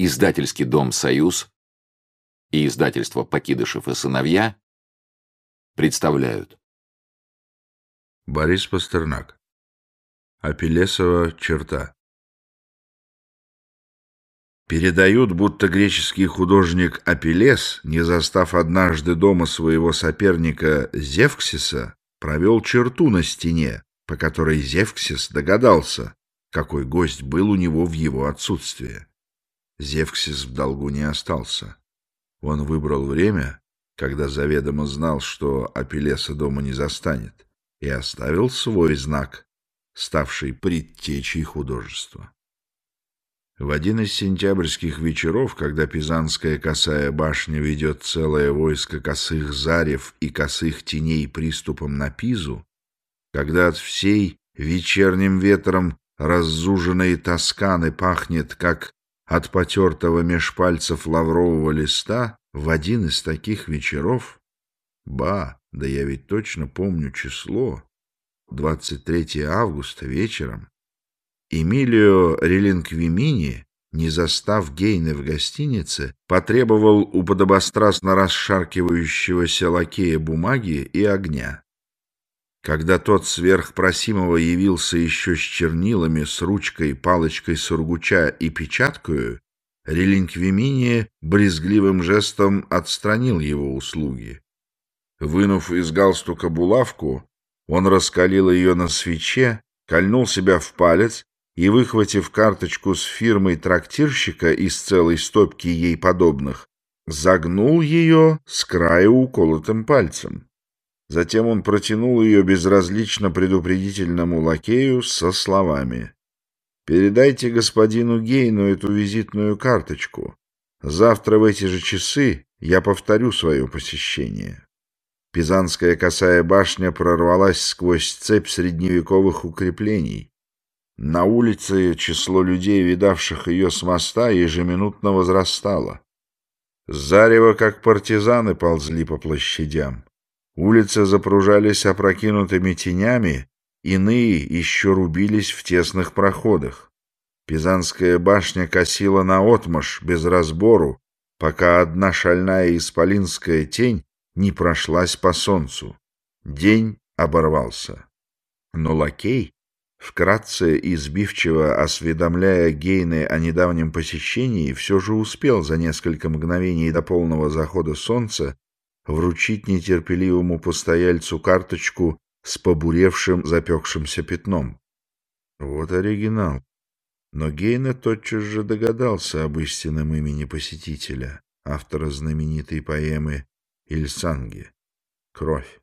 Издательский дом «Союз» и издательство «Покидышев и сыновья» представляют. Борис Пастернак. Апеллесова черта. Передают, будто греческий художник Апеллес, не застав однажды дома своего соперника Зевксиса, провел черту на стене, по которой Зевксис догадался, какой гость был у него в его отсутствие. Зевксис в долгу не остался. Он выбрал время, когда заведомо знал, что Апеллеса дома не застанет, и оставил свой знак, ставший предтечей художества. В один из сентябрьских вечеров, когда Пизанская косая башня ведет целое войско косых зарев и косых теней приступом на Пизу, когда от всей вечерним ветром раззуженной Тосканы пахнет, как от потертого меж пальцев лаврового листа в один из таких вечеров, ба, да я ведь точно помню число, 23 августа вечером, Эмилио Релинквимини, не застав Гейны в гостинице, потребовал у подобострастно расшаркивающегося лакея бумаги и огня. Когда тот сверхпросимого явился еще с чернилами, с ручкой, палочкой сургуча и печаткою, Релинквимини брезгливым жестом отстранил его услуги. Вынув из галстука булавку, он раскалил ее на свече, кольнул себя в палец и, выхватив карточку с фирмой трактирщика из целой стопки ей подобных, загнул ее с краю уколотым пальцем. Затем он протянул ее безразлично предупредительному лакею со словами «Передайте господину Гейну эту визитную карточку. Завтра в эти же часы я повторю свое посещение». Пизанская косая башня прорвалась сквозь цепь средневековых укреплений. На улице число людей, видавших ее с моста, ежеминутно возрастало. Зарево, как партизаны, ползли по площадям. Улицы запружались опрокинутыми тенями, иные еще рубились в тесных проходах. Пизанская башня косила наотмашь, без разбору, пока одна шальная исполинская тень не прошлась по солнцу. День оборвался. Но лакей, вкратце и сбивчиво осведомляя Гейны о недавнем посещении, все же успел за несколько мгновений до полного захода солнца вручить нетерпеливому постояльцу карточку с побуревшим запекшимся пятном. Вот оригинал. Но Гейна тотчас же догадался об истинном имени посетителя, автора знаменитой поэмы Ильсанги. Кровь.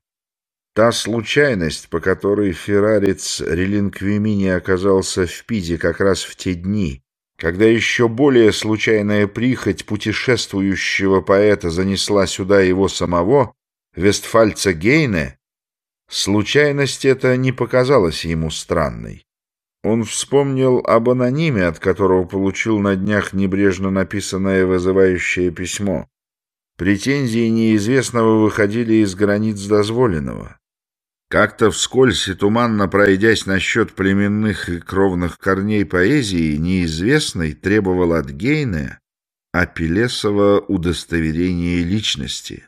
Та случайность, по которой феррарец Релинквимини оказался в Пизе как раз в те дни, когда еще более случайная прихоть путешествующего поэта занесла сюда его самого, вестфальца Гейне, случайность эта не показалась ему странной. Он вспомнил об анониме, от которого получил на днях небрежно написанное вызывающее письмо. Претензии неизвестного выходили из границ дозволенного. Как-то вскользь и туманно пройдясь насчет племенных и кровных корней поэзии, неизвестный требовал от Гейне Апеллесова удостоверения личности.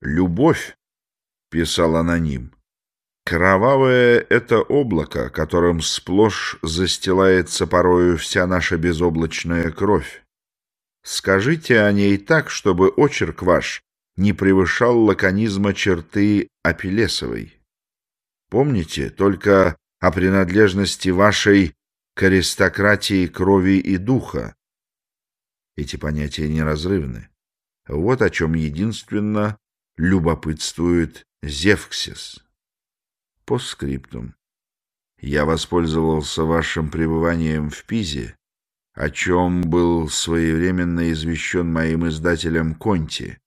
«Любовь», — писал аноним, — «кровавое — это облако, которым сплошь застилается порою вся наша безоблачная кровь. Скажите о ней так, чтобы очерк ваш не превышал лаконизма черты Апеллесовой». Помните только о принадлежности вашей к аристократии крови и духа. Эти понятия неразрывны. Вот о чем единственно любопытствует Зевксис. По скриптум. Я воспользовался вашим пребыванием в Пизе, о чем был своевременно извещен моим издателем Конти,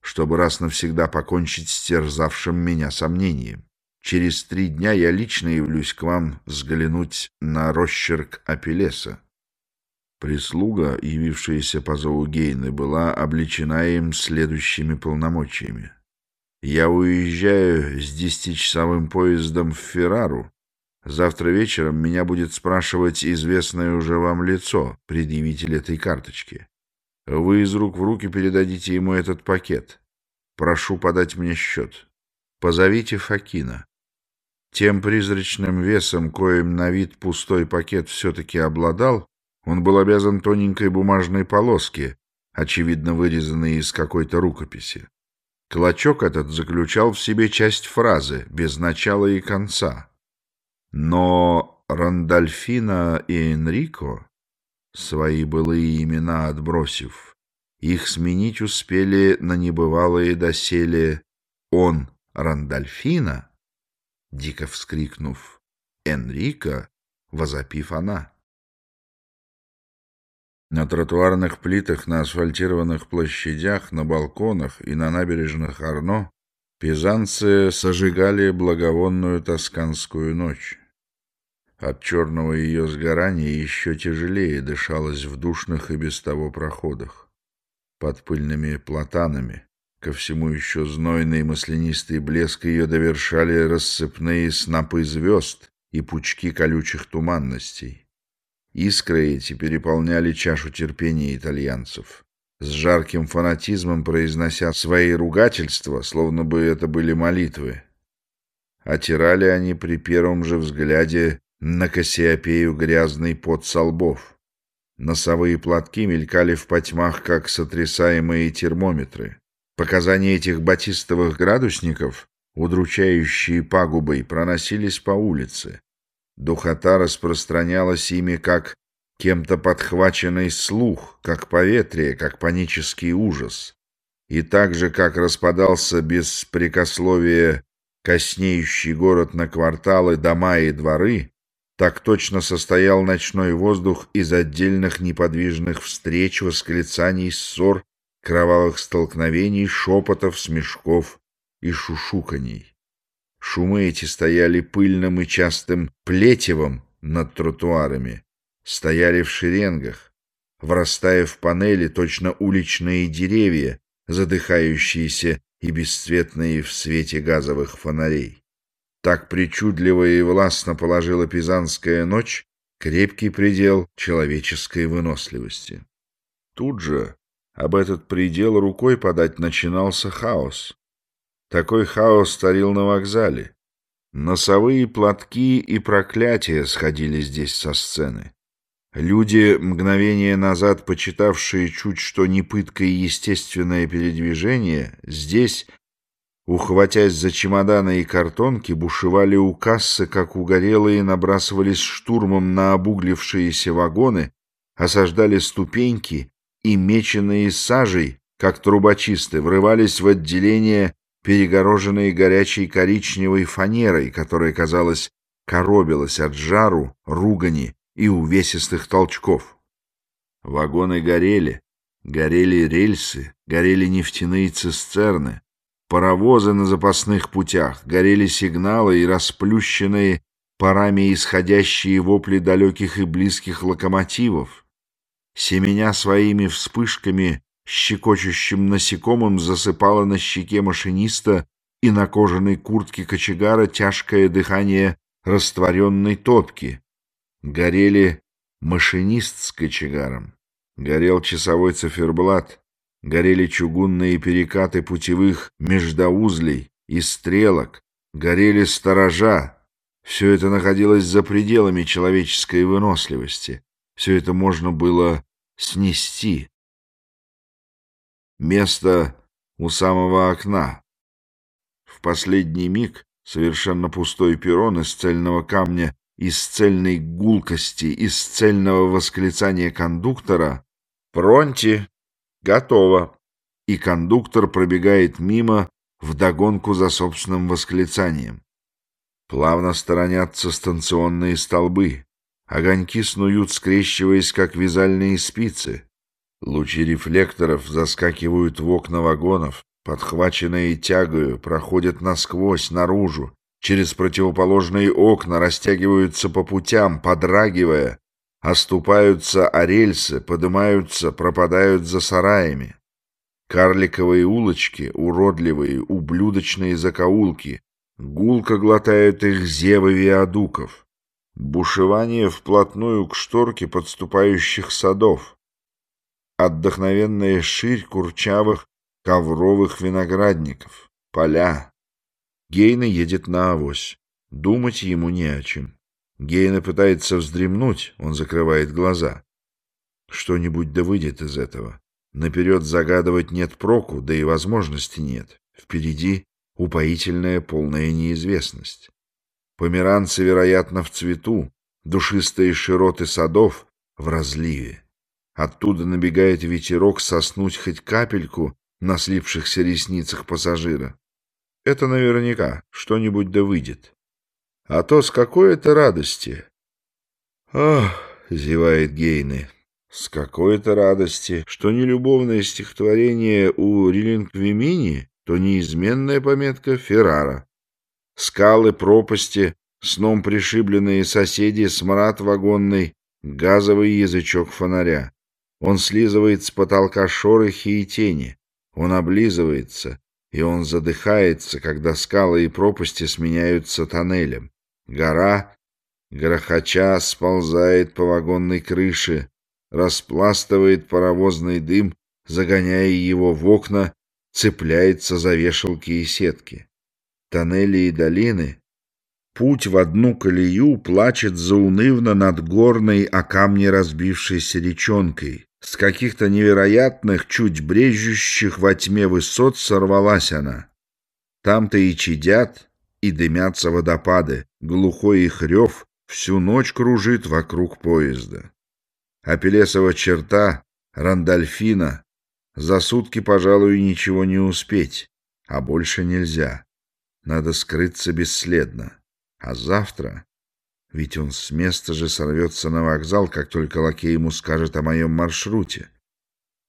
чтобы раз навсегда покончить с терзавшим меня сомнением. Через три дня я лично явлюсь к вам взглянуть на росчерк Апеллеса. Прислуга, явившаяся по зову Гейны, была обличена им следующими полномочиями. Я уезжаю с десятичасовым поездом в Феррару. Завтра вечером меня будет спрашивать известное уже вам лицо, предъявитель этой карточки. Вы из рук в руки передадите ему этот пакет. Прошу подать мне счет. Позовите Факина. Тем призрачным весом, коим на вид пустой пакет все-таки обладал, он был обязан тоненькой бумажной полоске, очевидно вырезанной из какой-то рукописи. Клочок этот заключал в себе часть фразы, без начала и конца. Но Рандольфина и Энрико, свои былые имена отбросив, их сменить успели на небывалые доселе «он Рандольфина», дико вскрикнув «Энрико», возопив она. На тротуарных плитах, на асфальтированных площадях, на балконах и на набережных Арно пизанцы сожигали благовонную тосканскую ночь. От черного ее сгорания еще тяжелее дышалось в душных и без того проходах. Под пыльными платанами, ко всему еще знойный маслянистый блеск ее довершали рассыпные снопы звезд и пучки колючих туманностей. Искры эти переполняли чашу терпения итальянцев, с жарким фанатизмом произнося свои ругательства, словно бы это были молитвы. Отирали они при первом же взгляде на Кассиопею грязный пот со лбов. Носовые платки мелькали в потьмах, как сотрясаемые термометры. Показания этих батистовых градусников, удручающие пагубой, проносились по улице. Духота распространялась ими, как кем-то подхваченный слух, как поветрие, как панический ужас. И так же, как распадался без прикословия коснеющий город на кварталы, дома и дворы, так точно состоял ночной воздух из отдельных неподвижных встреч, восклицаний, ссор, кровавых столкновений, шепотов, смешков и шушуканий. Шумы эти стояли пыльным и частым плетевом над тротуарами, стояли в шеренгах, врастая в панели точно уличные деревья, задыхающиеся и бесцветные в свете газовых фонарей. Так причудливо и властно положила Пизанская ночь крепкий предел человеческой выносливости. Тут же об этот предел рукой подать начинался хаос. Такой хаос царил на вокзале. Носовые платки и проклятия сходили здесь со сцены. Люди, мгновение назад почитавшие чуть что не пыткой естественное передвижение, здесь Ухватясь за чемоданы и картонки, бушевали у кассы, как угорелые, набрасывались штурмом на обуглившиеся вагоны, осаждали ступеньки и, меченные сажей, как трубочисты, врывались в отделение, перегороженные горячей коричневой фанерой, которая, казалось, коробилась от жару, ругани и увесистых толчков. Вагоны горели, горели рельсы, горели нефтяные цистерны, Паровозы на запасных путях, горели сигналы и расплющенные парами исходящие вопли далеких и близких локомотивов. Семеня своими вспышками щекочущим насекомым засыпало на щеке машиниста и на кожаной куртке кочегара тяжкое дыхание растворенной топки. Горели машинист с кочегаром, горел часовой циферблат, горели чугунные перекаты путевых междоузлей и стрелок, горели сторожа. Все это находилось за пределами человеческой выносливости. Все это можно было снести. Место у самого окна. В последний миг совершенно пустой перрон из цельного камня, из цельной гулкости, из цельного восклицания кондуктора «Пронти!» Готово. И кондуктор пробегает мимо вдогонку за собственным восклицанием. Плавно сторонятся станционные столбы. Огоньки снуют, скрещиваясь, как вязальные спицы. Лучи рефлекторов заскакивают в окна вагонов, подхваченные тягою, проходят насквозь, наружу, через противоположные окна растягиваются по путям, подрагивая, оступаются о рельсы, поднимаются, пропадают за сараями. Карликовые улочки, уродливые, ублюдочные закоулки, гулко глотают их зевы виадуков. Бушевание вплотную к шторке подступающих садов, отдохновенная ширь курчавых ковровых виноградников, поля. Гейна едет на авось. Думать ему не о чем. Гейна пытается вздремнуть, он закрывает глаза. Что-нибудь да выйдет из этого. Наперед загадывать нет проку, да и возможности нет. Впереди упоительная полная неизвестность. Померанцы, вероятно, в цвету, душистые широты садов в разливе. Оттуда набегает ветерок соснуть хоть капельку на слипшихся ресницах пассажира. Это наверняка что-нибудь да выйдет. А то с какой это радости. Ах, зевает Гейне, с какой-то радости, что не любовное стихотворение у Рилингвимини, то неизменная пометка Феррара. Скалы, пропасти, сном пришибленные соседи, смрад вагонный, газовый язычок фонаря. Он слизывает с потолка шорохи и тени. Он облизывается, и он задыхается, когда скалы и пропасти сменяются тоннелем. Гора, грохоча, сползает по вагонной крыше, распластывает паровозный дым, загоняя его в окна, цепляется за вешалки и сетки. Тоннели и долины Путь в одну колею плачет заунывно над горной о камне разбившейся речонкой. С каких-то невероятных, чуть брежущих во тьме высот сорвалась она. Там-то и чадят, и дымятся водопады, глухой их рев всю ночь кружит вокруг поезда. Апеллесова черта, Рандольфина, за сутки, пожалуй, ничего не успеть, а больше нельзя. Надо скрыться бесследно. А завтра... Ведь он с места же сорвется на вокзал, как только лакей ему скажет о моем маршруте.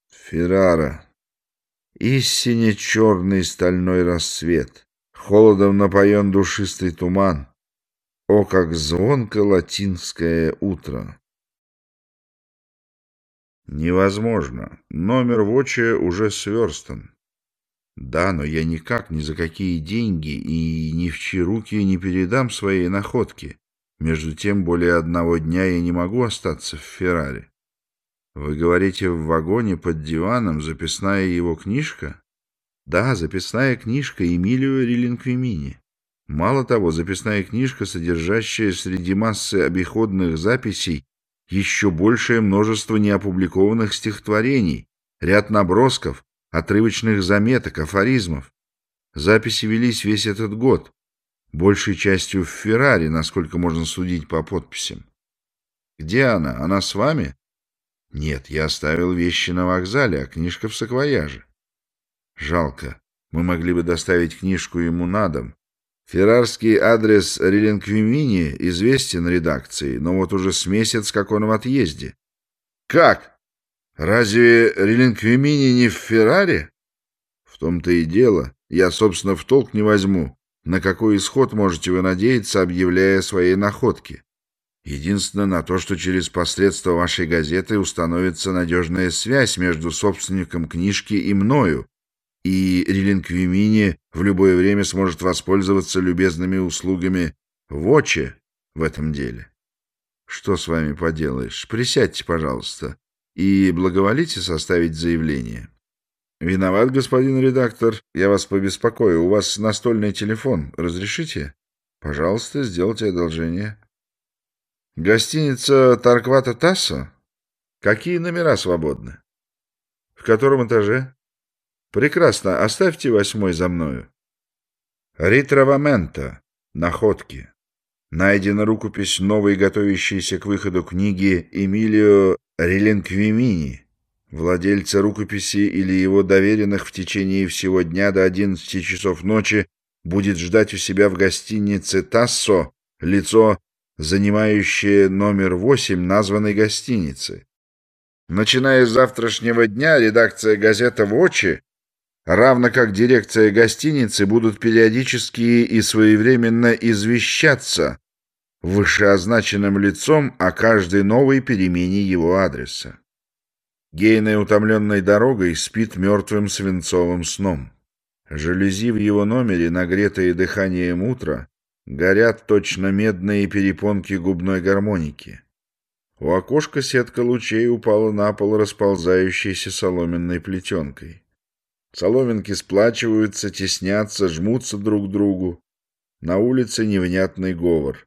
Феррара. Истине черный стальной рассвет. Холодом напоен душистый туман. О, как звонко латинское утро! Невозможно. Номер Воча уже сверстан. Да, но я никак ни за какие деньги и ни в чьи руки не передам своей находки. Между тем, более одного дня я не могу остаться в Феррари. Вы говорите, в вагоне под диваном записная его книжка? Да, записная книжка Эмилио Рилинквимини. Мало того, записная книжка, содержащая среди массы обиходных записей еще большее множество неопубликованных стихотворений, ряд набросков, отрывочных заметок, афоризмов. Записи велись весь этот год, большей частью в Феррари, насколько можно судить по подписям. Где она? Она с вами? Нет, я оставил вещи на вокзале, а книжка в саквояже. Жалко. Мы могли бы доставить книжку ему на дом. Феррарский адрес Релинквимини известен редакции, но вот уже с месяц, как он в отъезде. Как? Разве Релинквимини не в Феррари? В том-то и дело. Я, собственно, в толк не возьму. На какой исход можете вы надеяться, объявляя свои находки? Единственное, на то, что через посредство вашей газеты установится надежная связь между собственником книжки и мною, и Релинквимини в любое время сможет воспользоваться любезными услугами Воче в этом деле. Что с вами поделаешь? Присядьте, пожалуйста и благоволите составить заявление. Виноват, господин редактор, я вас побеспокою. У вас настольный телефон. Разрешите? Пожалуйста, сделайте одолжение. Гостиница Тарквата Тасса? Какие номера свободны? В котором этаже? Прекрасно, оставьте восьмой за мною. Ритровамента. Находки. Найдена рукопись новой готовящейся к выходу книги Эмилио Релинквимини, владельца рукописи или его доверенных в течение всего дня до 11 часов ночи, будет ждать у себя в гостинице «Тассо» лицо, занимающее номер 8 названной гостиницы. Начиная с завтрашнего дня редакция газеты «Вочи», равно как дирекция гостиницы, будут периодически и своевременно извещаться вышеозначенным лицом о каждой новой перемене его адреса. Гейная, утомленной дорогой, спит мертвым свинцовым сном. Жалюзи в его номере, нагретые дыханием утра, Горят точно медные перепонки губной гармоники. У окошка сетка лучей упала на пол расползающейся соломенной плетенкой. Соломинки сплачиваются, теснятся, жмутся друг к другу. На улице невнятный говор.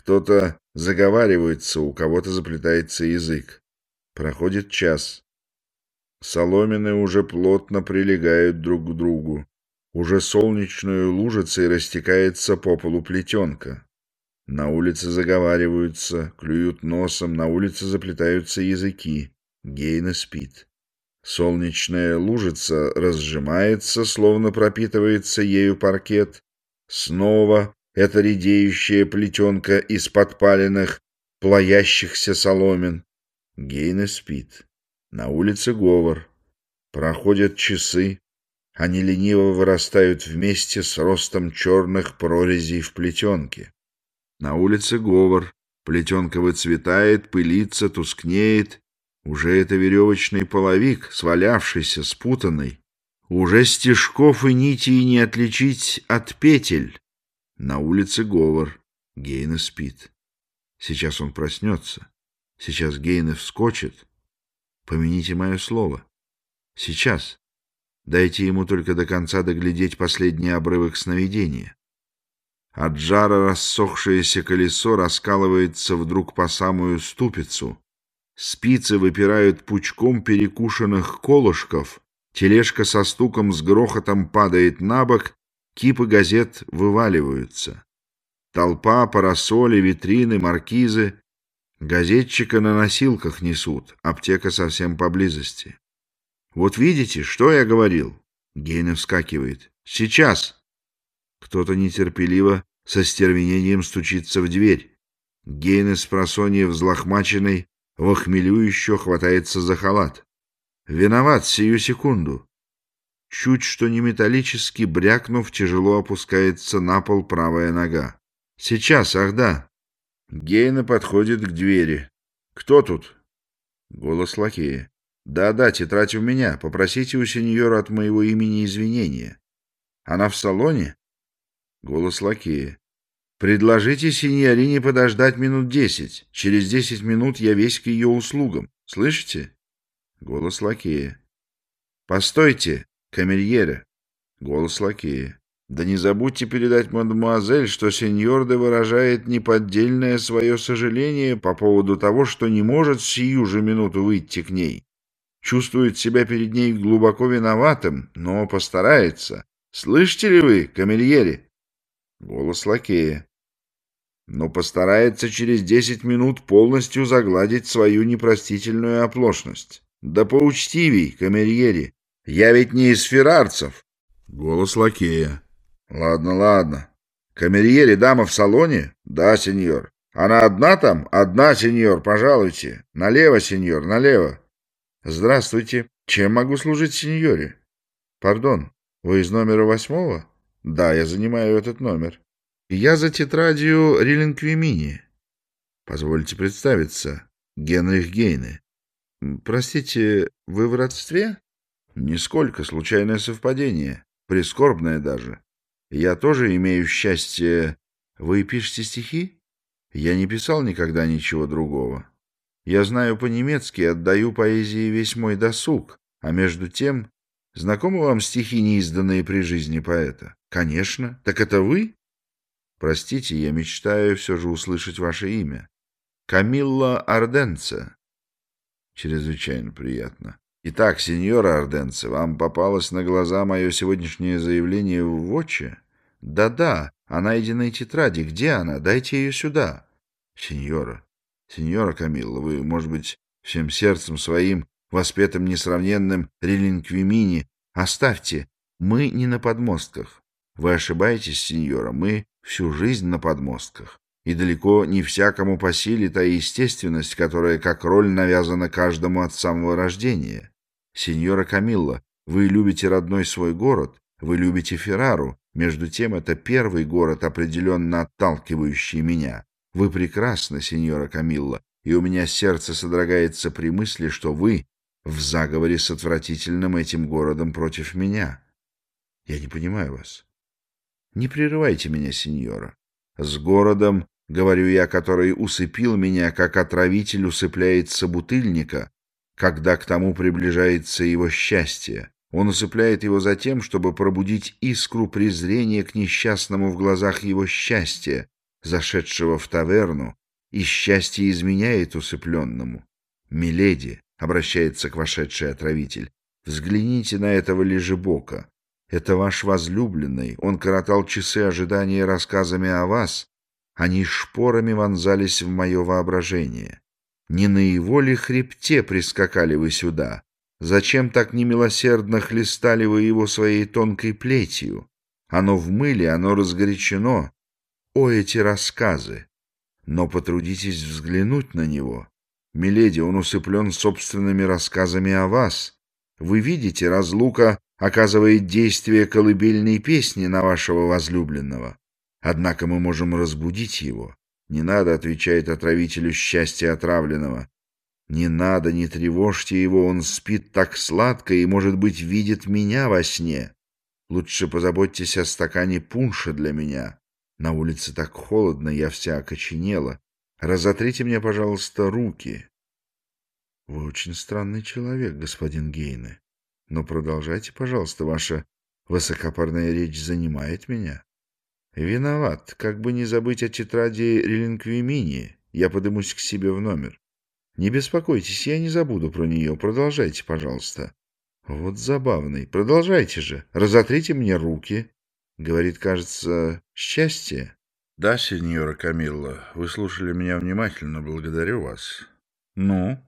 Кто-то заговаривается, у кого-то заплетается язык. Проходит час. Соломины уже плотно прилегают друг к другу. Уже солнечную лужицей растекается по полу плетенка. На улице заговариваются, клюют носом, на улице заплетаются языки. Гейна спит. Солнечная лужица разжимается, словно пропитывается ею паркет. Снова эта редеющая плетенка из подпаленных, плоящихся соломен. Гейна спит. На улице говор. Проходят часы. Они лениво вырастают вместе с ростом черных прорезей в плетенке. На улице говор. Плетенка выцветает, пылится, тускнеет. Уже это веревочный половик, свалявшийся, спутанный. Уже стежков и нитей не отличить от петель. На улице говор. Гейна спит. Сейчас он проснется. Сейчас Гейна вскочит. Помяните мое слово. Сейчас. Дайте ему только до конца доглядеть последний обрывок сновидения. От жара рассохшееся колесо раскалывается вдруг по самую ступицу. Спицы выпирают пучком перекушенных колышков. Тележка со стуком с грохотом падает на бок, кипы газет вываливаются. Толпа, парасоли, витрины, маркизы. Газетчика на носилках несут, аптека совсем поблизости. Вот видите, что я говорил? Гейна вскакивает. Сейчас! Кто-то нетерпеливо со стервенением стучится в дверь. Гейна с просонья взлохмаченной, в охмелю еще хватается за халат. Виноват сию секунду. Чуть что не металлически брякнув, тяжело опускается на пол правая нога. Сейчас, ах да. Гейна подходит к двери. Кто тут? Голос лакея. Да-да, тетрадь у меня. Попросите у сеньора от моего имени извинения. Она в салоне? Голос лакея. Предложите сеньорине подождать минут десять. Через десять минут я весь к ее услугам. Слышите? Голос лакея. Постойте, камерьера. Голос лакея. Да не забудьте передать мадемуазель, что сеньор де выражает неподдельное свое сожаление по поводу того, что не может сию же минуту выйти к ней. Чувствует себя перед ней глубоко виноватым, но постарается. Слышите ли вы, камельери? Голос лакея. Но постарается через десять минут полностью загладить свою непростительную оплошность. Да поучтивей, камельери. Я ведь не из феррарцев. Голос лакея. Ладно, ладно. Камерьери, дама в салоне? Да, сеньор. Она одна там? Одна, сеньор, пожалуйте. Налево, сеньор, налево. Здравствуйте. Чем могу служить сеньоре? Пардон, вы из номера восьмого? Да, я занимаю этот номер. Я за тетрадью Рилинквимини. Позвольте представиться. Генрих Гейне. Простите, вы в родстве? Нисколько, случайное совпадение. Прискорбное даже. Я тоже имею счастье... Вы пишете стихи? Я не писал никогда ничего другого. Я знаю по-немецки отдаю поэзии весь мой досуг, а между тем... Знакомы вам стихи, неизданные при жизни поэта? Конечно. Так это вы? Простите, я мечтаю все же услышать ваше имя. Камилла Арденце. Чрезвычайно приятно. Итак, сеньора Арденце, вам попалось на глаза мое сегодняшнее заявление в Вотче? Да-да, о найденной тетради. Где она? Дайте ее сюда. Сеньора, сеньора Камилла, вы, может быть, всем сердцем своим, воспетым несравненным релинквимини, оставьте. Мы не на подмостках. Вы ошибаетесь, сеньора, мы всю жизнь на подмостках и далеко не всякому по силе та естественность, которая как роль навязана каждому от самого рождения. Сеньора Камилла, вы любите родной свой город, вы любите Феррару, между тем это первый город, определенно отталкивающий меня. Вы прекрасны, сеньора Камилла, и у меня сердце содрогается при мысли, что вы в заговоре с отвратительным этим городом против меня. Я не понимаю вас. Не прерывайте меня, сеньора. с городом, говорю я, который усыпил меня, как отравитель усыпляет собутыльника, когда к тому приближается его счастье. Он усыпляет его за тем, чтобы пробудить искру презрения к несчастному в глазах его счастья, зашедшего в таверну, и счастье изменяет усыпленному. «Миледи», — обращается к вошедшей отравитель, — «взгляните на этого лежебока. Это ваш возлюбленный. Он коротал часы ожидания рассказами о вас. Они шпорами вонзались в мое воображение. Не на его ли хребте прискакали вы сюда? Зачем так немилосердно хлестали вы его своей тонкой плетью? Оно в мыле, оно разгорячено. О, эти рассказы! Но потрудитесь взглянуть на него. Миледи, он усыплен собственными рассказами о вас. Вы видите, разлука оказывает действие колыбельной песни на вашего возлюбленного. Однако мы можем разбудить его. Не надо, отвечает отравителю счастья отравленного. Не надо, не тревожьте его, он спит так сладко и, может быть, видит меня во сне. Лучше позаботьтесь о стакане пунша для меня. На улице так холодно, я вся окоченела. Разотрите мне, пожалуйста, руки. Вы очень странный человек, господин Гейне. Но продолжайте, пожалуйста, ваша высокопарная речь занимает меня. Виноват, как бы не забыть о тетради Релинквимини. Я подымусь к себе в номер. Не беспокойтесь, я не забуду про нее. Продолжайте, пожалуйста. Вот забавный. Продолжайте же. Разотрите мне руки. Говорит, кажется, счастье. Да, сеньора Камилла, вы слушали меня внимательно. Благодарю вас. Ну?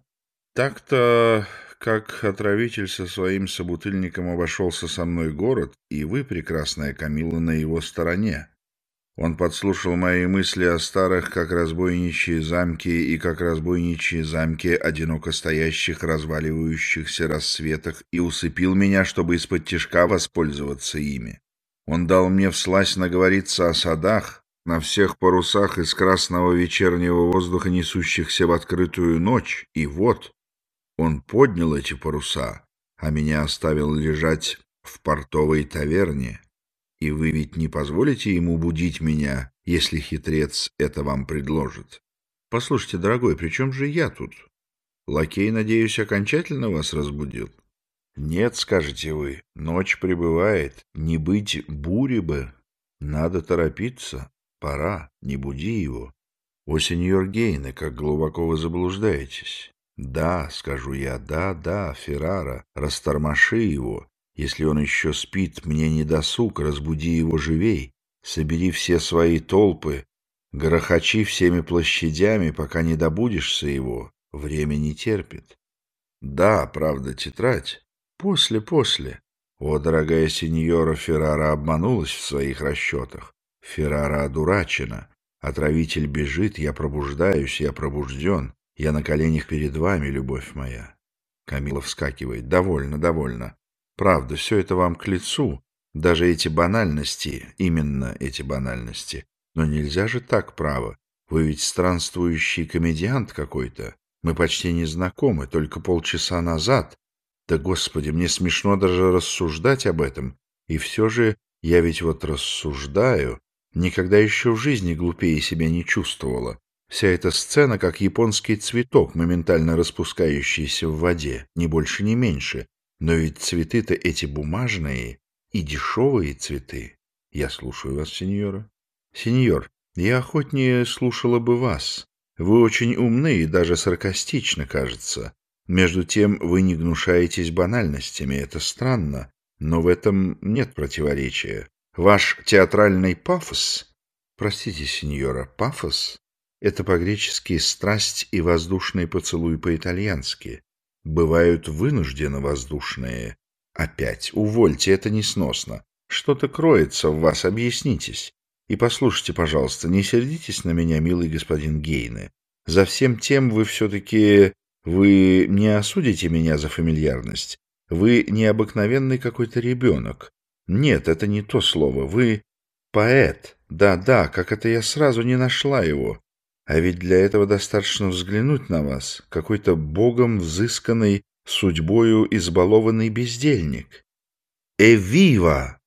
Так-то, как отравитель со своим собутыльником обошелся со мной город, и вы, прекрасная Камилла, на его стороне. Он подслушал мои мысли о старых, как разбойничьи замки, и как разбойничьи замки одиноко стоящих, разваливающихся рассветах, и усыпил меня, чтобы из-под тишка воспользоваться ими. Он дал мне всласть наговориться о садах, на всех парусах из красного вечернего воздуха, несущихся в открытую ночь, и вот он поднял эти паруса, а меня оставил лежать в портовой таверне, и вы ведь не позволите ему будить меня, если хитрец это вам предложит? Послушайте, дорогой, при чем же я тут? Лакей, надеюсь, окончательно вас разбудил? Нет, скажете вы, ночь прибывает, не быть бури бы. Надо торопиться, пора, не буди его. О, сеньор Гейне, как глубоко вы заблуждаетесь. Да, скажу я, да, да, Феррара, растормоши его, если он еще спит, мне не досуг, разбуди его живей, собери все свои толпы, грохочи всеми площадями, пока не добудешься его, время не терпит. Да, правда, тетрадь. После, после. О, дорогая сеньора, Феррара обманулась в своих расчетах. Феррара одурачена. Отравитель бежит, я пробуждаюсь, я пробужден. Я на коленях перед вами, любовь моя. Камила вскакивает. Довольно, довольно. Правда, все это вам к лицу, даже эти банальности, именно эти банальности. Но нельзя же так, право. Вы ведь странствующий комедиант какой-то. Мы почти не знакомы, только полчаса назад. Да, господи, мне смешно даже рассуждать об этом. И все же я ведь вот рассуждаю. Никогда еще в жизни глупее себя не чувствовала. Вся эта сцена как японский цветок, моментально распускающийся в воде, ни больше, ни меньше. Но ведь цветы-то эти бумажные и дешевые цветы. Я слушаю вас, сеньора. Сеньор, я охотнее слушала бы вас. Вы очень умны и даже саркастично, кажется. Между тем вы не гнушаетесь банальностями, это странно, но в этом нет противоречия. Ваш театральный пафос... Простите, сеньора, пафос — это по-гречески страсть и воздушный поцелуй по-итальянски бывают вынужденно воздушные. Опять, увольте, это несносно. Что-то кроется в вас, объяснитесь. И послушайте, пожалуйста, не сердитесь на меня, милый господин Гейне. За всем тем вы все-таки... Вы не осудите меня за фамильярность. Вы необыкновенный какой-то ребенок. Нет, это не то слово. Вы поэт. Да-да, как это я сразу не нашла его. А ведь для этого достаточно взглянуть на вас, какой-то богом взысканный судьбою избалованный бездельник. Эвива!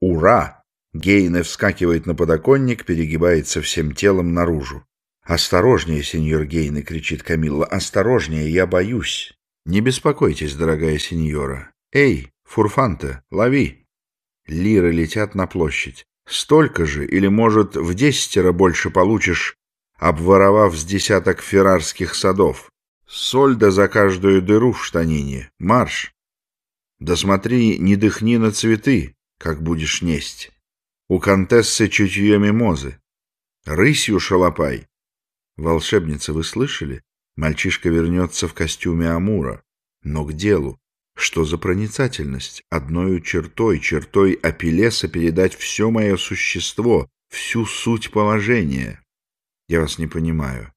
Ура! Гейне вскакивает на подоконник, перегибается всем телом наружу. «Осторожнее, сеньор Гейне!» — кричит Камилла. «Осторожнее, я боюсь!» «Не беспокойтесь, дорогая сеньора. Эй, Фурфанта, лови!» Лиры летят на площадь. Столько же, или, может, в десятеро больше получишь, обворовав с десяток феррарских садов. Сольда за каждую дыру в штанине. Марш! Да смотри, не дыхни на цветы, как будешь несть. У контессы чутье мимозы. Рысью шалопай. Волшебница, вы слышали? Мальчишка вернется в костюме Амура. Но к делу. Что за проницательность? Одною чертой, чертой Апеллеса передать все мое существо, всю суть положения. Я вас не понимаю.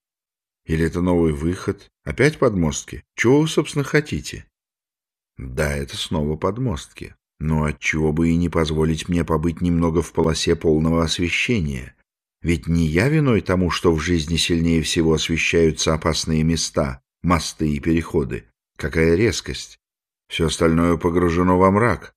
Или это новый выход? Опять подмостки? Чего вы, собственно, хотите? Да, это снова подмостки. Но отчего бы и не позволить мне побыть немного в полосе полного освещения? Ведь не я виной тому, что в жизни сильнее всего освещаются опасные места, мосты и переходы. Какая резкость! Все остальное погружено во мрак.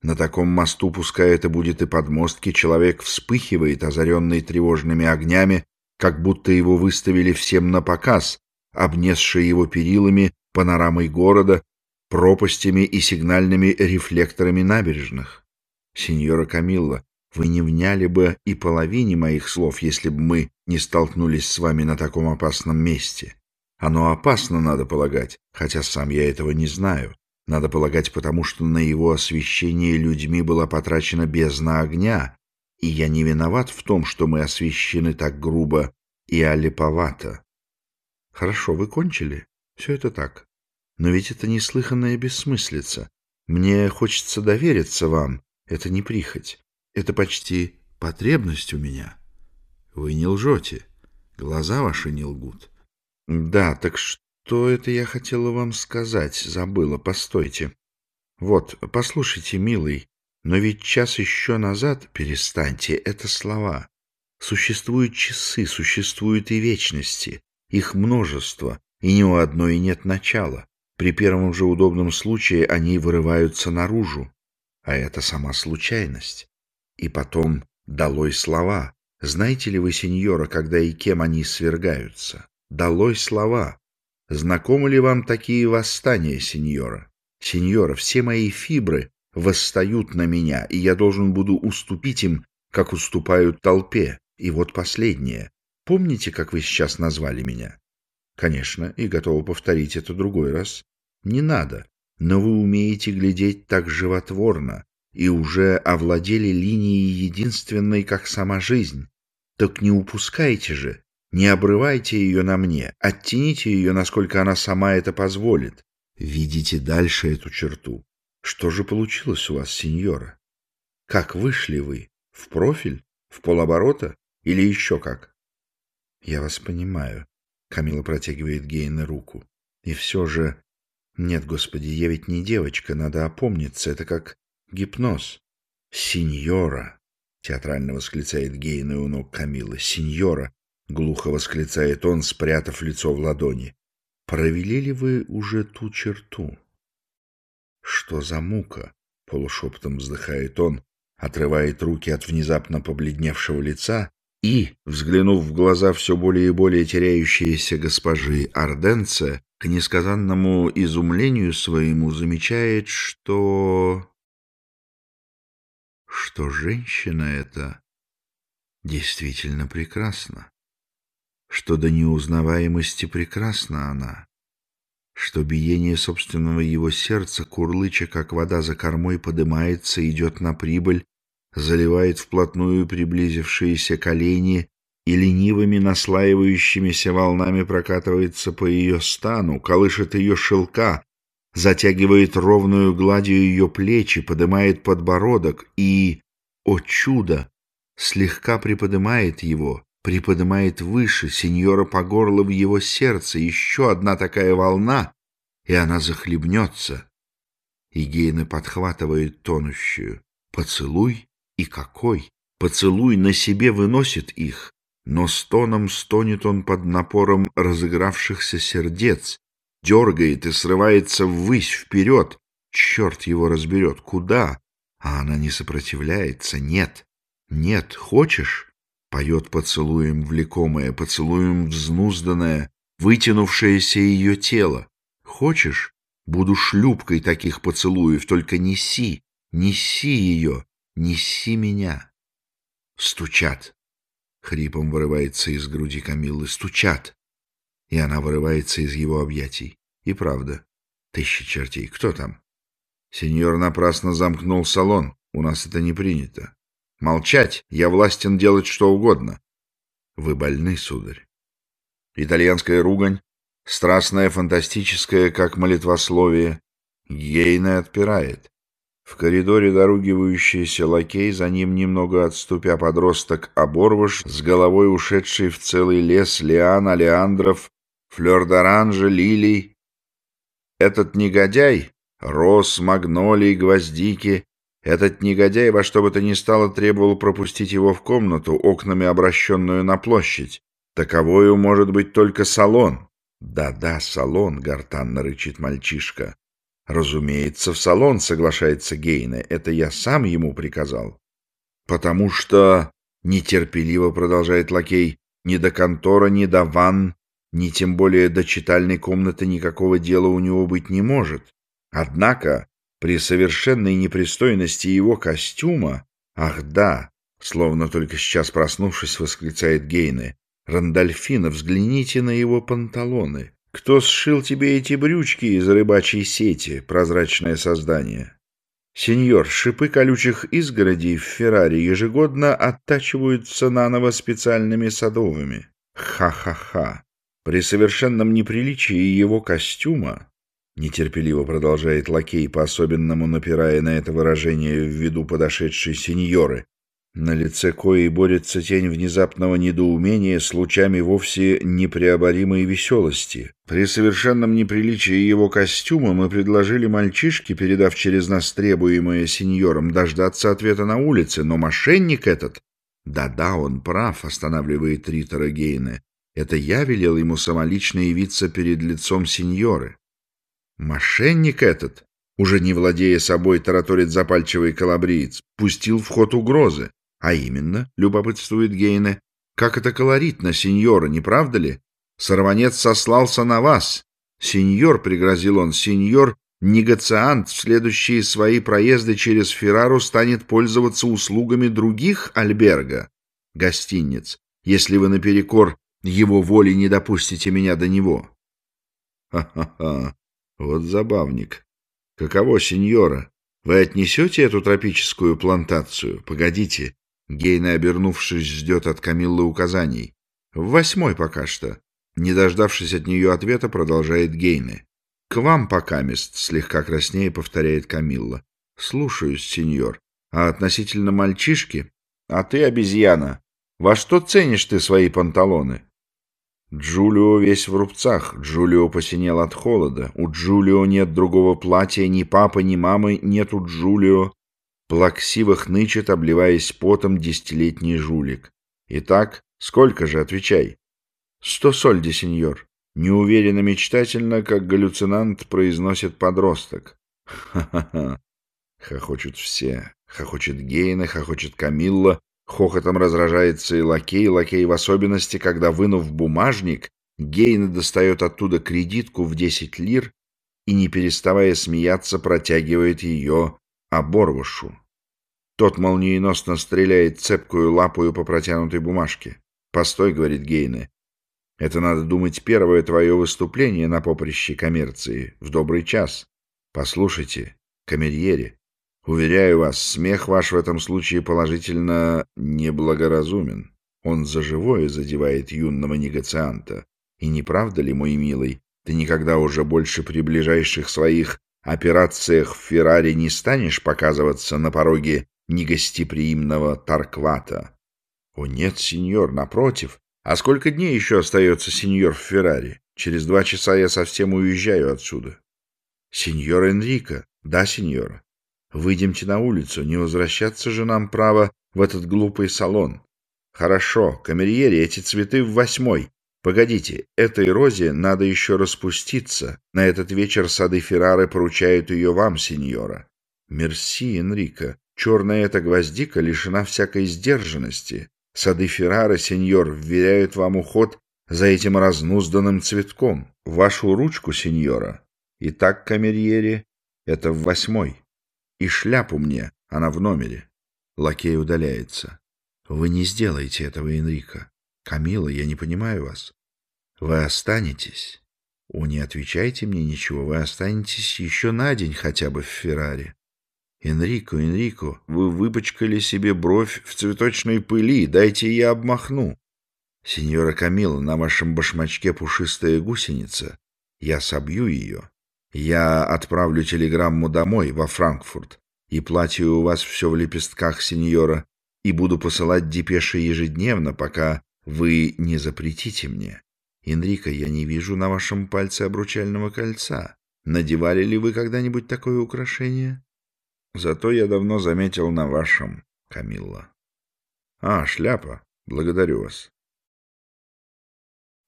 На таком мосту, пускай это будет и подмостки, человек вспыхивает, озаренный тревожными огнями, как будто его выставили всем на показ, обнесшие его перилами, панорамой города, пропастями и сигнальными рефлекторами набережных. Сеньора Камилла, вы не вняли бы и половине моих слов, если бы мы не столкнулись с вами на таком опасном месте. Оно опасно, надо полагать, хотя сам я этого не знаю. Надо полагать, потому что на его освещение людьми была потрачена бездна огня, и я не виноват в том, что мы освещены так грубо и олиповато. Хорошо, вы кончили? Все это так. Но ведь это неслыханная бессмыслица. Мне хочется довериться вам. Это не прихоть. Это почти потребность у меня. Вы не лжете. Глаза ваши не лгут. Да, так что это я хотела вам сказать? Забыла. Постойте. Вот, послушайте, милый, но ведь час еще назад... Перестаньте, это слова. Существуют часы, существуют и вечности. Их множество, и ни у одной нет начала. При первом же удобном случае они вырываются наружу, а это сама случайность. И потом долой слова. Знаете ли вы, сеньора, когда и кем они свергаются? Долой слова. Знакомы ли вам такие восстания, сеньора? Сеньора, все мои фибры восстают на меня, и я должен буду уступить им, как уступают толпе. И вот последнее. Помните, как вы сейчас назвали меня? Конечно, и готова повторить это другой раз. Не надо, но вы умеете глядеть так животворно и уже овладели линией единственной, как сама жизнь. Так не упускайте же, не обрывайте ее на мне, оттяните ее, насколько она сама это позволит. Видите дальше эту черту. Что же получилось у вас, сеньора? Как вышли вы? В профиль? В полоборота? Или еще как? Я вас понимаю. Камила протягивает Гейне руку. И все же... Нет, господи, я ведь не девочка, надо опомниться. Это как гипноз. Сеньора! Театрально восклицает Гейне у ног Камилы. Сеньора! Глухо восклицает он, спрятав лицо в ладони. Провели ли вы уже ту черту? Что за мука? Полушепотом вздыхает он, отрывает руки от внезапно побледневшего лица и, взглянув в глаза все более и более теряющиеся госпожи Арденце, к несказанному изумлению своему замечает, что... что женщина эта действительно прекрасна, что до неузнаваемости прекрасна она, что биение собственного его сердца, курлыча, как вода за кормой, подымается, идет на прибыль, заливает вплотную приблизившиеся колени и ленивыми наслаивающимися волнами прокатывается по ее стану, колышет ее шелка, затягивает ровную гладью ее плечи, поднимает подбородок и, о чудо, слегка приподнимает его, приподнимает выше, сеньора по горло в его сердце, еще одна такая волна, и она захлебнется. И Гейна подхватывает тонущую. Поцелуй и какой! Поцелуй на себе выносит их, но стоном стонет он под напором разыгравшихся сердец, дергает и срывается ввысь вперед. Черт его разберет, куда? А она не сопротивляется, нет. Нет, хочешь? Поет поцелуем влекомое, поцелуем взнузданное, вытянувшееся ее тело. Хочешь? Буду шлюпкой таких поцелуев, только неси, неси ее, неси меня. Стучат. Хрипом вырывается из груди Камиллы. Стучат. И она вырывается из его объятий. И правда. Тысячи чертей. Кто там? Сеньор напрасно замкнул салон. У нас это не принято. Молчать. Я властен делать что угодно. Вы больны, сударь. Итальянская ругань, страстная, фантастическая, как молитвословие, ейно отпирает. В коридоре доругивающийся лакей, за ним немного отступя подросток оборвыш, с головой ушедший в целый лес лиан, алиандров, флёр-д'оранжа, лилий. Этот негодяй, роз, магнолий, гвоздики, этот негодяй во что бы то ни стало требовал пропустить его в комнату, окнами обращенную на площадь. Таковою может быть только салон. Да-да, салон, гортанно рычит мальчишка. Разумеется, в салон, соглашается Гейне. Это я сам ему приказал. Потому что, нетерпеливо продолжает лакей, ни до контора, ни до ванн, ни тем более до читальной комнаты никакого дела у него быть не может. Однако, при совершенной непристойности его костюма, ах да, словно только сейчас проснувшись, восклицает Гейне, Рандольфина, взгляните на его панталоны. Кто сшил тебе эти брючки из рыбачьей сети, прозрачное создание? Сеньор, шипы колючих изгородей в Феррари ежегодно оттачиваются наново специальными садовыми. Ха-ха-ха. При совершенном неприличии его костюма, нетерпеливо продолжает лакей, по-особенному напирая на это выражение в виду подошедшей сеньоры, на лице коей борется тень внезапного недоумения с лучами вовсе непреоборимой веселости. При совершенном неприличии его костюма мы предложили мальчишке, передав через нас требуемое сеньором, дождаться ответа на улице, но мошенник этот... Да-да, он прав, останавливает Ритора Гейне. Это я велел ему самолично явиться перед лицом сеньоры. Мошенник этот, уже не владея собой, тараторит запальчивый калабриец, пустил в ход угрозы. А именно, любопытствует Гейне, как это колоритно, сеньора, не правда ли? Сорванец сослался на вас. Сеньор, пригрозил он, сеньор, негациант в следующие свои проезды через Феррару станет пользоваться услугами других альберга, гостиниц, если вы наперекор его воли не допустите меня до него. Ха-ха-ха, вот забавник. Каково, сеньора? Вы отнесете эту тропическую плантацию? Погодите, Гейна, обернувшись, ждет от Камиллы указаний. В восьмой пока что. Не дождавшись от нее ответа, продолжает Гейне. «К вам пока мест», — слегка краснее повторяет Камилла. «Слушаюсь, сеньор. А относительно мальчишки? А ты, обезьяна, во что ценишь ты свои панталоны?» Джулио весь в рубцах, Джулио посинел от холода. У Джулио нет другого платья, ни папы, ни мамы, нет у Джулио Плаксиво хнычет, обливаясь потом, десятилетний жулик. Итак, сколько же, отвечай. Сто сольди, сеньор. Неуверенно мечтательно, как галлюцинант произносит подросток. Ха-ха-ха. Хохочут все. Хохочет Гейна, хохочет Камилла. Хохотом разражается и лакей, лакей в особенности, когда, вынув бумажник, Гейна достает оттуда кредитку в десять лир и, не переставая смеяться, протягивает ее оборвышу. Тот молниеносно стреляет цепкую лапою по протянутой бумажке. «Постой», — говорит Гейне. «Это, надо думать, первое твое выступление на поприще коммерции. В добрый час. Послушайте, камерьере, уверяю вас, смех ваш в этом случае положительно неблагоразумен. Он за живое задевает юного негацианта. И не правда ли, мой милый, ты никогда уже больше при ближайших своих операциях в Феррари не станешь показываться на пороге негостеприимного Тарквата. О нет, сеньор, напротив. А сколько дней еще остается сеньор в Феррари? Через два часа я совсем уезжаю отсюда. Сеньор Энрико. Да, сеньора. Выйдемте на улицу. Не возвращаться же нам право в этот глупый салон. Хорошо, камерьери, эти цветы в восьмой. Погодите, этой розе надо еще распуститься. На этот вечер сады Феррары поручают ее вам, сеньора. Мерси, Энрико. Черная эта гвоздика лишена всякой сдержанности. Сады Феррара, сеньор, вверяют вам уход за этим разнузданным цветком. Вашу ручку, сеньора. Итак, камерьери, это в восьмой. И шляпу мне, она в номере. Лакей удаляется. Вы не сделаете этого, Энрико. Камила, я не понимаю вас. Вы останетесь. О, не отвечайте мне ничего, вы останетесь еще на день хотя бы в Ферраре. Энрико, Энрико, вы выпачкали себе бровь в цветочной пыли, дайте я обмахну. Сеньора Камила, на вашем башмачке пушистая гусеница. Я собью ее. Я отправлю телеграмму домой, во Франкфурт, и платье у вас все в лепестках, сеньора, и буду посылать депеши ежедневно, пока вы не запретите мне. Энрико, я не вижу на вашем пальце обручального кольца. Надевали ли вы когда-нибудь такое украшение? Зато я давно заметил на вашем, Камилла. А, шляпа. Благодарю вас.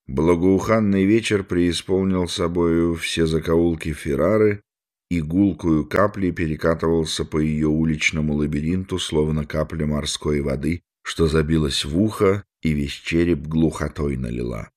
Благоуханный вечер преисполнил собою все закоулки Феррары и гулкую капли перекатывался по ее уличному лабиринту, словно капля морской воды, что забилась в ухо и весь череп глухотой налила.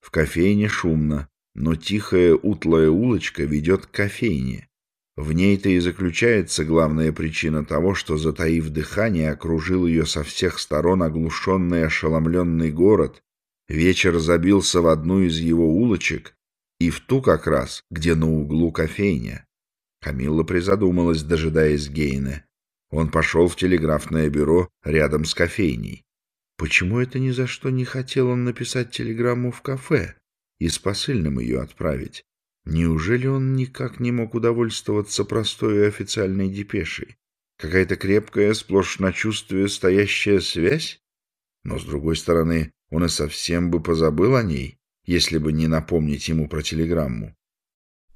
В кофейне шумно, но тихая утлая улочка ведет к кофейне. В ней-то и заключается главная причина того, что, затаив дыхание, окружил ее со всех сторон оглушенный ошеломленный город, Вечер забился в одну из его улочек и в ту как раз, где на углу кофейня. Камилла призадумалась, дожидаясь Гейна. Он пошел в телеграфное бюро рядом с кофейней. Почему это ни за что не хотел он написать телеграмму в кафе и с посыльным ее отправить? Неужели он никак не мог удовольствоваться простой официальной депешей? Какая-то крепкая, сплошь на чувстве стоящая связь? Но, с другой стороны, он и совсем бы позабыл о ней, если бы не напомнить ему про телеграмму.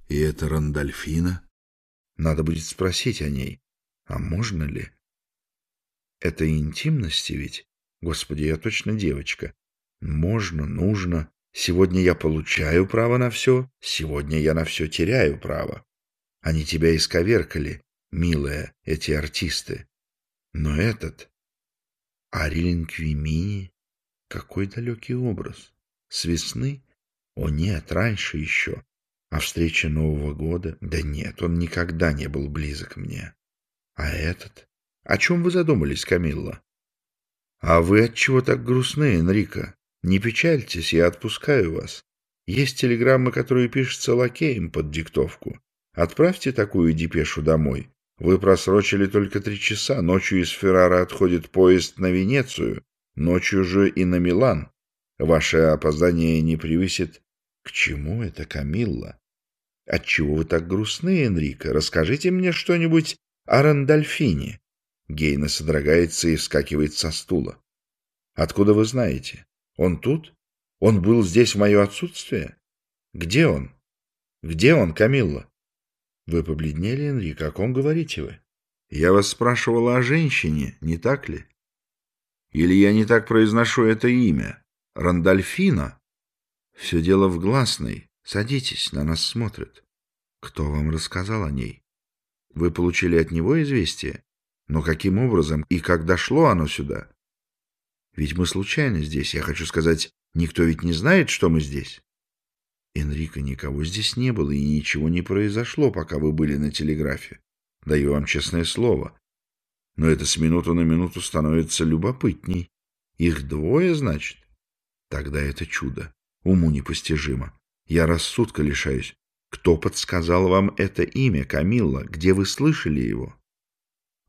И это Рандольфина? Надо будет спросить о ней. А можно ли? Это интимности ведь? Господи, я точно девочка. Можно, нужно. Сегодня я получаю право на все, сегодня я на все теряю право. Они тебя исковеркали, милая, эти артисты. Но этот... Арилин Квимини... Какой далекий образ. С весны? О нет, раньше еще. А встреча Нового года? Да нет, он никогда не был близок мне. А этот? О чем вы задумались, Камилла? А вы от чего так грустны, Энрико? Не печальтесь, я отпускаю вас. Есть телеграммы, которые пишутся лакеем под диктовку. Отправьте такую депешу домой. Вы просрочили только три часа. Ночью из Феррара отходит поезд на Венецию. Ночью же и на Милан. Ваше опоздание не превысит... К чему это, Камилла? Отчего вы так грустны, Энрико? Расскажите мне что-нибудь о Рандольфине. Гейна содрогается и вскакивает со стула. Откуда вы знаете? Он тут? Он был здесь в мое отсутствие? Где он? Где он, Камилла? Вы побледнели, Энрико? О ком говорите вы? Я вас спрашивала о женщине, не так ли? Или я не так произношу это имя? Рандольфина? Все дело в гласной. Садитесь, на нас смотрят. Кто вам рассказал о ней? Вы получили от него известие? Но каким образом и как дошло оно сюда? Ведь мы случайно здесь. Я хочу сказать, никто ведь не знает, что мы здесь. Энрико, никого здесь не было, и ничего не произошло, пока вы были на телеграфе. Даю вам честное слово. Но это с минуту на минуту становится любопытней. Их двое, значит? Тогда это чудо. Уму непостижимо. Я рассудка лишаюсь. Кто подсказал вам это имя, Камилла? Где вы слышали его?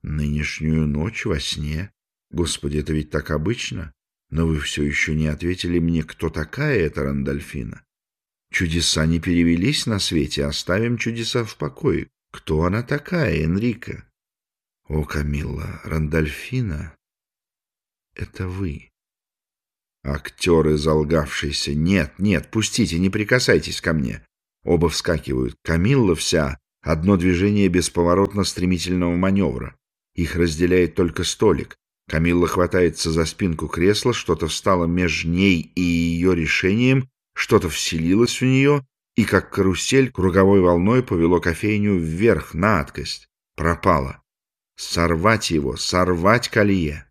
Нынешнюю ночь во сне. Господи, это ведь так обычно. Но вы все еще не ответили мне, кто такая эта Рандольфина. Чудеса не перевелись на свете, оставим чудеса в покое. Кто она такая, Энрика? О, Камилла, Рандольфина, это вы. Актеры залгавшиеся. Нет, нет, пустите, не прикасайтесь ко мне. Оба вскакивают. Камилла вся — одно движение бесповоротно-стремительного маневра. Их разделяет только столик. Камилла хватается за спинку кресла, что-то встало между ней и ее решением, что-то вселилось в нее, и как карусель круговой волной повело кофейню вверх, на откость. Пропало. Сорвать его, сорвать колье.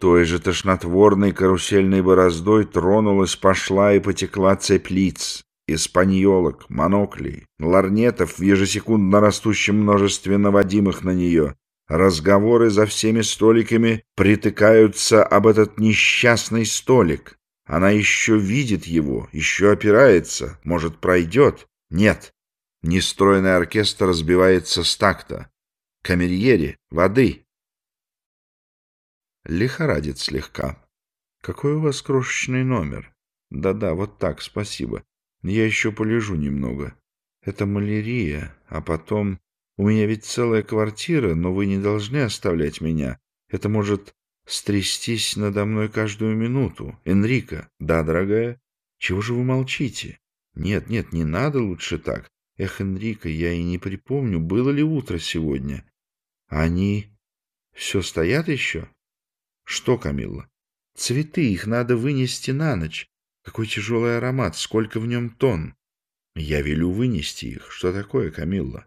Той же тошнотворной карусельной бороздой тронулась, пошла и потекла цепь лиц, испаньолок, моноклей, ларнетов в ежесекундно растущем множестве наводимых на нее. Разговоры за всеми столиками притыкаются об этот несчастный столик. Она еще видит его, еще опирается, может, пройдет. Нет. Нестройный оркестр разбивается с такта. Камерьери, воды. Лихорадит слегка. Какой у вас крошечный номер? Да-да, вот так, спасибо. Я еще полежу немного. Это малярия, а потом... У меня ведь целая квартира, но вы не должны оставлять меня. Это может стрястись надо мной каждую минуту. Энрика, да, дорогая? Чего же вы молчите? Нет, нет, не надо лучше так. Эх, Энрика, я и не припомню, было ли утро сегодня. Они все стоят еще? Что, Камилла? Цветы, их надо вынести на ночь. Какой тяжелый аромат, сколько в нем тонн. Я велю вынести их. Что такое, Камилла?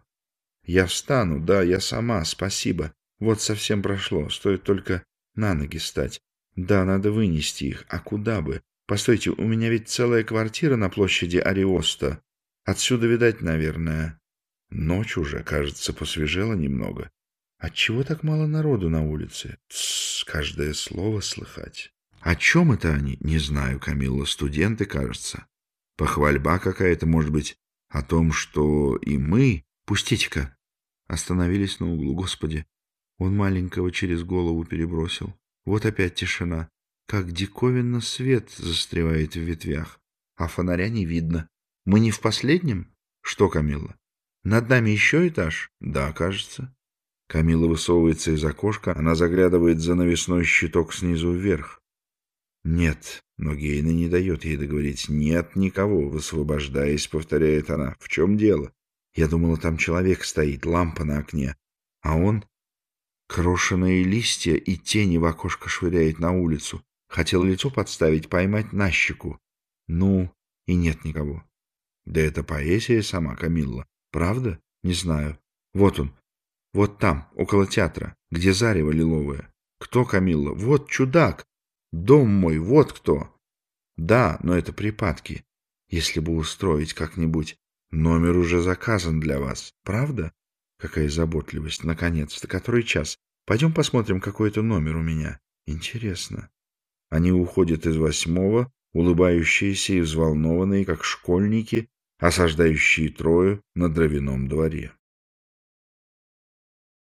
Я встану, да, я сама, спасибо. Вот совсем прошло, стоит только на ноги стать. Да, надо вынести их. А куда бы? Постойте, у меня ведь целая квартира на площади Ариоста. Отсюда, видать, наверное. Ночь уже, кажется, посвежела немного. Отчего так мало народу на улице? Тссс, каждое слово слыхать. О чем это они? Не знаю, Камилла. Студенты, кажется. Похвальба какая-то, может быть, о том, что и мы... Пустите-ка. Остановились на углу. Господи, он маленького через голову перебросил. Вот опять тишина. Как диковинно свет застревает в ветвях. А фонаря не видно. Мы не в последнем? Что, Камилла? Над нами еще этаж? Да, кажется. Камила высовывается из окошка, она заглядывает за навесной щиток снизу вверх. Нет, но Гейна не дает ей договорить. Нет никого, высвобождаясь, повторяет она. В чем дело? Я думала, там человек стоит, лампа на окне. А он... Крошеные листья и тени в окошко швыряет на улицу. Хотел лицо подставить, поймать на щеку. Ну, и нет никого. Да это поэзия сама, Камилла. Правда? Не знаю. Вот он. Вот там, около театра, где зарево лиловое. Кто, Камилла? Вот чудак. Дом мой, вот кто. Да, но это припадки. Если бы устроить как-нибудь. Номер уже заказан для вас. Правда? Какая заботливость. Наконец-то. Который час? Пойдем посмотрим, какой это номер у меня. Интересно. Они уходят из восьмого, улыбающиеся и взволнованные, как школьники, осаждающие Трою на дровяном дворе.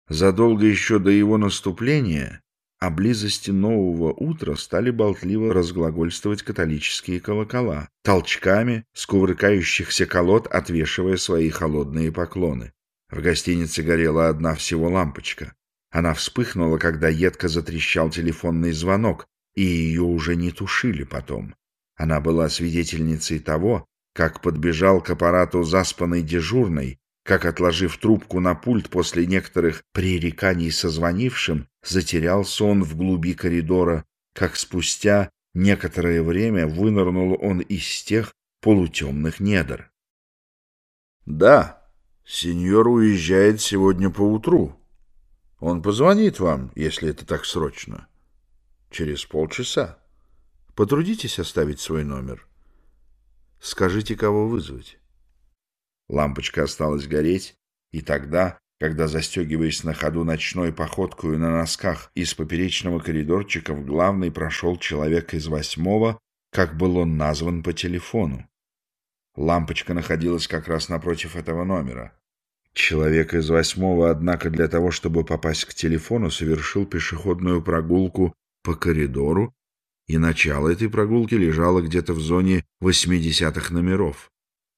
Задолго еще до его наступления о близости нового утра стали болтливо разглагольствовать католические колокола, толчками с кувыркающихся колод отвешивая свои холодные поклоны. В гостинице горела одна всего лампочка. Она вспыхнула, когда едко затрещал телефонный звонок, и ее уже не тушили потом. Она была свидетельницей того, как подбежал к аппарату заспанный дежурный, как, отложив трубку на пульт после некоторых пререканий со звонившим, затерялся он в глуби коридора, как спустя некоторое время вынырнул он из тех полутемных недр. — Да, сеньор уезжает сегодня поутру. Он позвонит вам, если это так срочно. Через полчаса. Потрудитесь оставить свой номер. Скажите, кого вызвать. Лампочка осталась гореть, и тогда, когда, застегиваясь на ходу ночной походкой на носках из поперечного коридорчика, в главный прошел человек из восьмого, как был он назван по телефону. Лампочка находилась как раз напротив этого номера. Человек из восьмого, однако, для того, чтобы попасть к телефону, совершил пешеходную прогулку по коридору и начало этой прогулки лежало где-то в зоне 80-х номеров.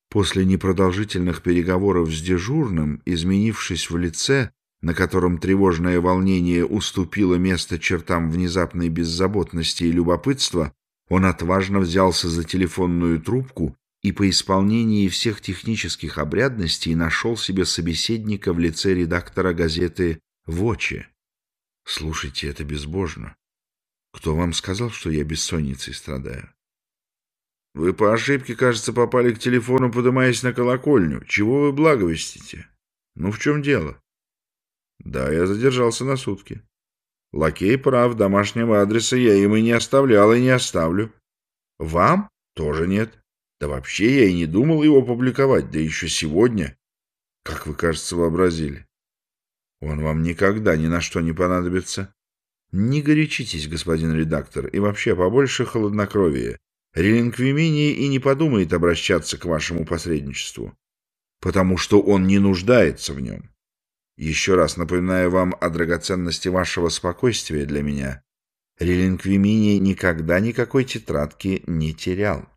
После непродолжительных переговоров с дежурным, изменившись в лице, на котором тревожное волнение уступило место чертам внезапной беззаботности и любопытства, он отважно взялся за телефонную трубку и по исполнении всех технических обрядностей нашел себе собеседника в лице редактора газеты «Вочи». Слушайте, это безбожно. Кто вам сказал, что я бессонницей страдаю? Вы по ошибке, кажется, попали к телефону, подымаясь на колокольню. Чего вы благовестите? Ну, в чем дело? Да, я задержался на сутки. Лакей прав, домашнего адреса я им и не оставлял, и не оставлю. Вам? Тоже нет. Да вообще я и не думал его публиковать, да еще сегодня. Как вы, кажется, вообразили. Он вам никогда ни на что не понадобится. Не горячитесь, господин редактор, и вообще побольше холоднокровия. Релинквимини и не подумает обращаться к вашему посредничеству, потому что он не нуждается в нем. Еще раз напоминаю вам о драгоценности вашего спокойствия для меня. Релинквимини никогда никакой тетрадки не терял.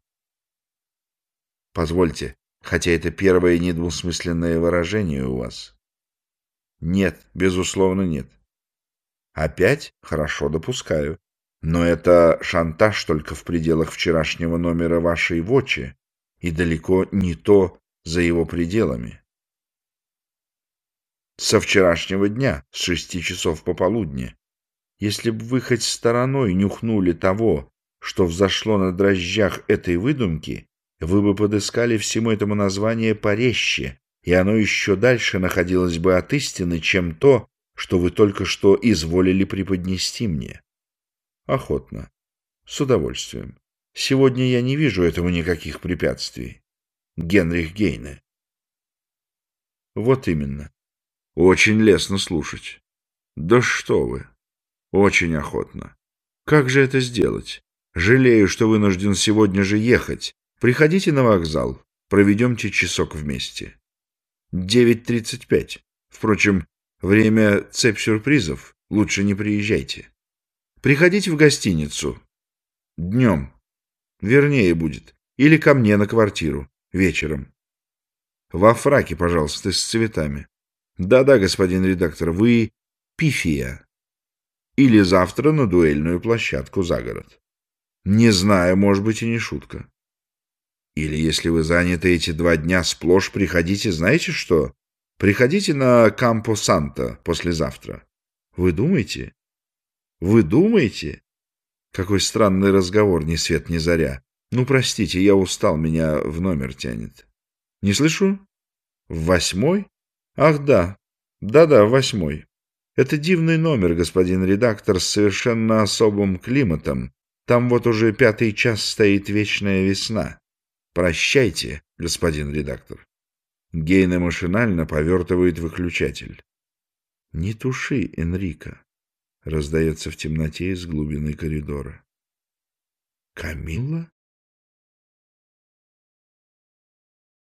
Позвольте, хотя это первое недвусмысленное выражение у вас. Нет, безусловно, нет. Опять хорошо допускаю. Но это шантаж только в пределах вчерашнего номера вашей Вочи и далеко не то за его пределами. Со вчерашнего дня, с шести часов пополудни. Если бы вы хоть стороной нюхнули того, что взошло на дрожжах этой выдумки, вы бы подыскали всему этому название порезче, и оно еще дальше находилось бы от истины, чем то, что вы только что изволили преподнести мне. Охотно. С удовольствием. Сегодня я не вижу этому никаких препятствий. Генрих Гейне. Вот именно. Очень лестно слушать. Да что вы. Очень охотно. Как же это сделать? Жалею, что вынужден сегодня же ехать. Приходите на вокзал. Проведемте часок вместе. 9.35. Впрочем, время цепь сюрпризов. Лучше не приезжайте. Приходите в гостиницу. Днем. Вернее будет. Или ко мне на квартиру. Вечером. Во фраке, пожалуйста, с цветами. Да-да, господин редактор, вы пифия. Или завтра на дуэльную площадку за город. Не знаю, может быть, и не шутка. Или, если вы заняты эти два дня сплошь, приходите, знаете что? Приходите на Кампо Санта послезавтра. Вы думаете? Вы думаете? Какой странный разговор, ни свет ни заря. Ну, простите, я устал, меня в номер тянет. Не слышу? В восьмой? Ах, да. Да-да, в восьмой. Это дивный номер, господин редактор, с совершенно особым климатом. Там вот уже пятый час стоит вечная весна. Прощайте, господин редактор. Гейна машинально повертывает выключатель. Не туши, Энрико. Раздается в темноте из глубины коридора. Камилла?